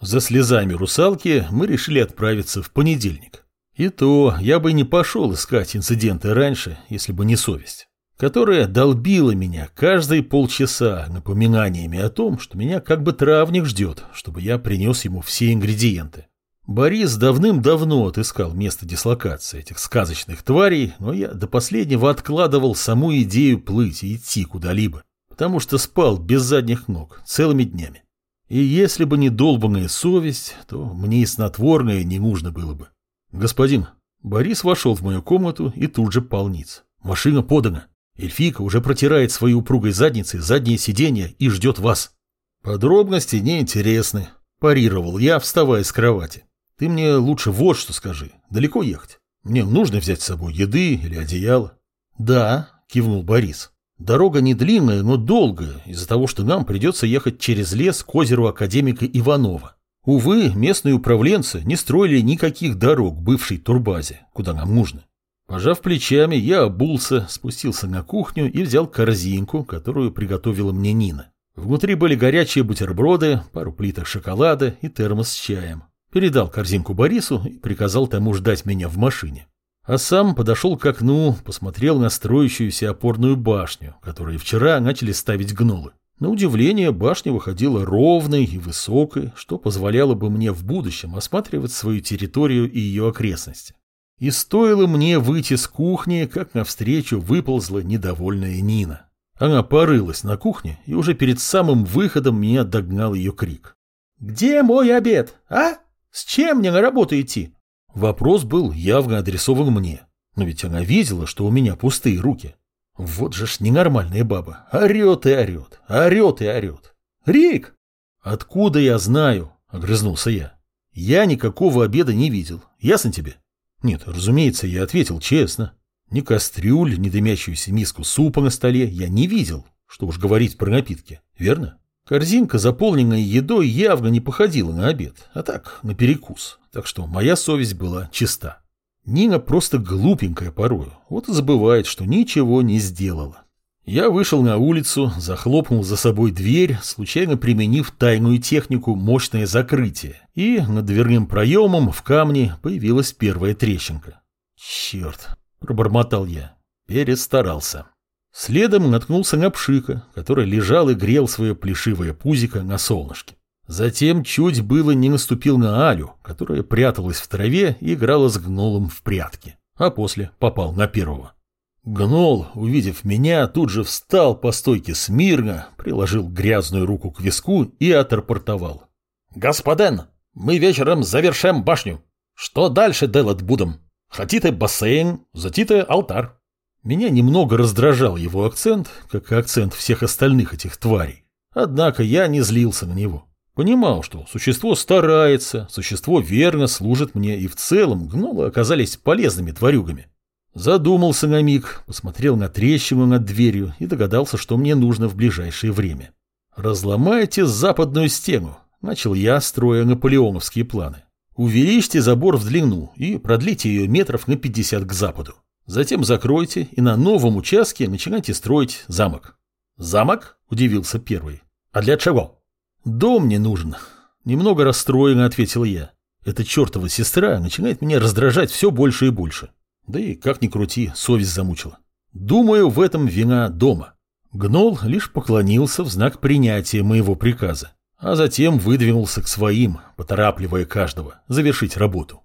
За слезами русалки мы решили отправиться в понедельник. И то я бы не пошел искать инциденты раньше, если бы не совесть, которая долбила меня каждые полчаса напоминаниями о том, что меня как бы травник ждет, чтобы я принес ему все ингредиенты. Борис давным-давно отыскал место дислокации этих сказочных тварей, но я до последнего откладывал саму идею плыть и идти куда-либо, потому что спал без задних ног целыми днями. И если бы не долбанная совесть, то мне и снотворное не нужно было бы. Господин, Борис вошел в мою комнату и тут же пал. Машина подана. Эльфика уже протирает своей упругой задницей заднее сиденье и ждет вас. Подробности не интересны, парировал я, вставая с кровати. Ты мне лучше вот что скажи. Далеко ехать? Мне нужно взять с собой еды или одеяло. Да, кивнул Борис. Дорога не длинная, но долгая, из-за того, что нам придется ехать через лес к озеру академика Иванова. Увы, местные управленцы не строили никаких дорог бывшей турбазе, куда нам нужно. Пожав плечами, я обулся, спустился на кухню и взял корзинку, которую приготовила мне Нина. Внутри были горячие бутерброды, пару плиток шоколада и термос с чаем. Передал корзинку Борису и приказал тому ждать меня в машине. А сам подошел к окну, посмотрел на строящуюся опорную башню, которую вчера начали ставить гнолы. На удивление, башня выходила ровной и высокой, что позволяло бы мне в будущем осматривать свою территорию и ее окрестности. И стоило мне выйти с кухни, как навстречу выползла недовольная Нина. Она порылась на кухне, и уже перед самым выходом меня догнал ее крик. «Где мой обед, а? С чем мне на работу идти?» Вопрос был явно адресован мне, но ведь она видела, что у меня пустые руки. Вот же ж ненормальная баба. Орет и орет, орет и орет. «Рик!» «Откуда я знаю?» — огрызнулся я. «Я никакого обеда не видел. Ясно тебе?» Нет, разумеется, я ответил честно. Ни кастрюль, ни дымящуюся миску супа на столе я не видел. Что уж говорить про напитки, верно? Корзинка, заполненная едой, явно не походила на обед, а так, на перекус. Так что моя совесть была чиста. Нина просто глупенькая порою, вот и забывает, что ничего не сделала. Я вышел на улицу, захлопнул за собой дверь, случайно применив тайную технику мощное закрытие, и над дверным проемом в камне появилась первая трещинка. «Черт!» – пробормотал я. Перестарался. Следом наткнулся на пшика, который лежал и грел свое плешивое пузико на солнышке. Затем чуть было не наступил на Алю, которая пряталась в траве и играла с гнолом в прятки, а после попал на первого. Гнол, увидев меня, тут же встал по стойке смирно, приложил грязную руку к виску и отрапортовал. «Господин, мы вечером завершим башню. Что дальше делать будем? Хотите бассейн, затите алтарь». Меня немного раздражал его акцент, как и акцент всех остальных этих тварей. Однако я не злился на него. Понимал, что существо старается, существо верно служит мне, и в целом гнолы оказались полезными тварюгами. Задумался на миг, посмотрел на трещину над дверью и догадался, что мне нужно в ближайшее время. «Разломайте западную стену», — начал я, строя наполеоновские планы. «Увеличьте забор в длину и продлите ее метров на 50 к западу. Затем закройте и на новом участке начинайте строить замок. Замок? Удивился первый. А для чего? Дом мне нужен. Немного расстроенно ответил я. Эта чертова сестра начинает меня раздражать все больше и больше. Да и как ни крути, совесть замучила. Думаю, в этом вина дома. Гнол лишь поклонился в знак принятия моего приказа, а затем выдвинулся к своим, поторапливая каждого, завершить работу.